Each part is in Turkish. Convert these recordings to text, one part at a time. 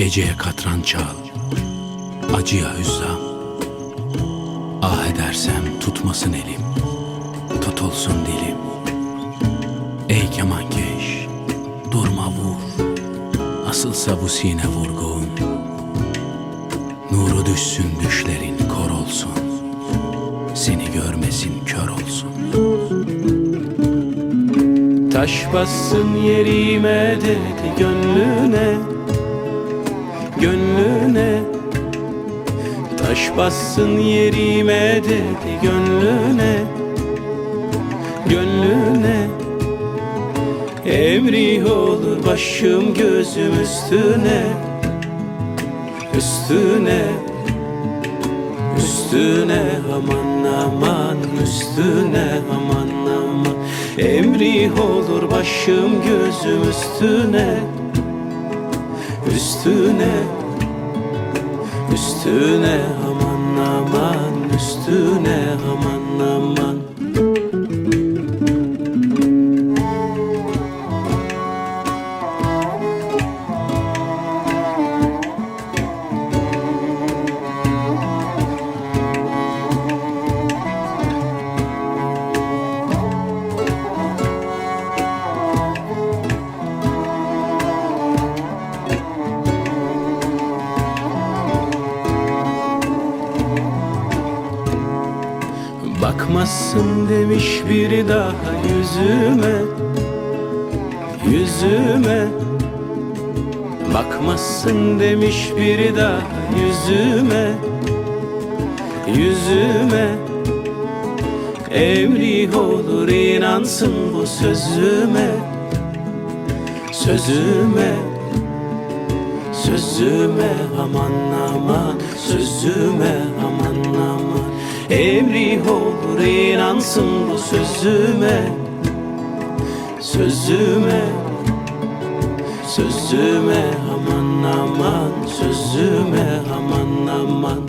Geceye katran çal, acıya hüzzam. Ah edersem tutmasın elim, tutulsun dilim. Ey kemankeş, durma vur, asılsa bu sine vurgun. Nuru düşsün düşlerin kor olsun, seni görmesin kör olsun. Taş bassın yerime dedi gönlüne Gönlüne. Taş bassın yerime dedi gönlüne. Gönlüne. Emri olur başım gözüm üstüne. Üstüne. Üstüne aman aman üstüne aman aman. Emri olur başım gözüm üstüne Üstüne Üstüne aman aman üstüne aman aman Bakmazsın demiş biri daha yüzüme Yüzüme. Bakmazsın demiş biri daha yüzüme Yüzüme. Emri olur inansın bu sözüme Sözüme. Sözüme aman aman Sözüme aman Emri olur inansın bu sözüme. Sözüme Sözüme aman aman Sözüme aman aman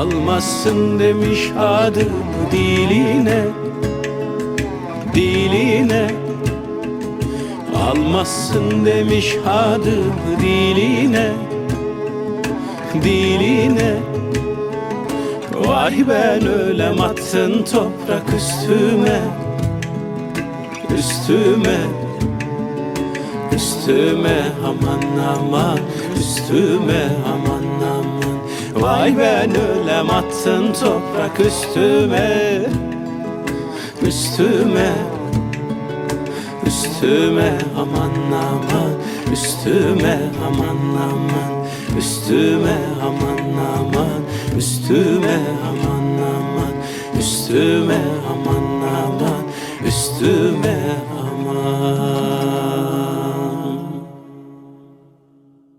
Almazsın demiş adımı diline Diline. Almazsın demiş adımı diline Diline. Vay ben ölem attın toprak üstüme Üstüme. Üstüme aman aman Üstüme aman Vay ben ölem attın toprak üstüme Üstüme Üstüme aman aman Üstüme aman aman Üstüme aman aman Üstüme aman aman Üstüme aman aman Üstüme